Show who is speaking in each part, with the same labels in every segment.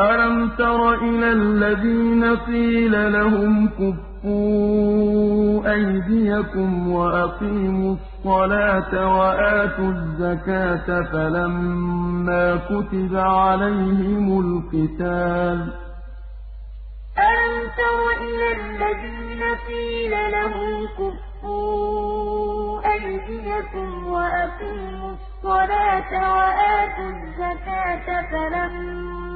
Speaker 1: أَلَمْ تَرَ إِلَى الَّذِينَ قِيلَ لَهُمْ كُفُّوا أَيْدِيَكُمْ وَأَقِيمُوا الصَّلَاةَ وَآتُوا الزَّكَاةَ فَلَمَّا كُتِبَ عَلَيْهِمُ الْقِتَالُ
Speaker 2: أَلَمْ تَرَ إِلَى الَّذِينَ قِيلَ لَهُمْ كُفُّوا أَيْدِيَكُمْ وَأَقِيمُوا الصَّلَاةَ وَآتُوا الزَّكَاةَ فَلَمَّا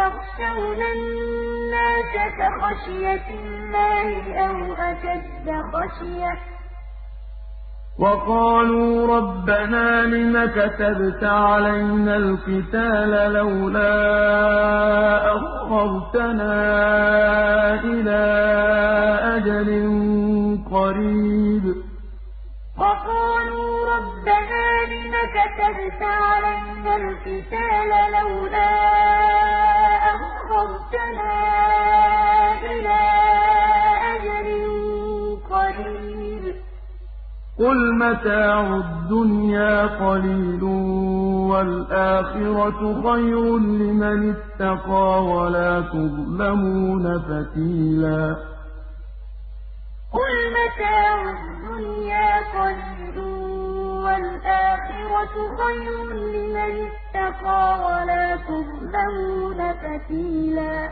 Speaker 2: يَخْشَوْنَ النَّاسَ كَخَشْيَةِ اللَّهِ أَوْ أَشَدَّ خَشْيَةً ۚ.
Speaker 1: وَقَالُوا رَبَّنَا لِمَ كَتَبْتَ عَلَيْنَا الْقِتَالَ لَوْلَا أَخَّرْتَنَا إِلَىٰ أَجَلٍ قَرِيبٍ.
Speaker 2: وَقَالُوا رَبَّنَا لِمَ كَتَبْتَ عَلَيْنَا الْقِتَالَ لَوْلَا
Speaker 1: قُلْ مَتَاعُ الدُّنْيَا قَلِيلٌ وَالْآخِرَةُ خَيْرٌ لِّمَنِ اتَّقَىٰ وَلَا تُظْلَمُونَ فَتِيلًا
Speaker 2: قُلْ مَتَاعُ الدُّنْيَا قَلِيلٌ وَالْآخِرَةُ خَيْرٌ لِّمَنِ اتَّقَىٰ وَلَا تُظْلَمُونَ فَتِيلًا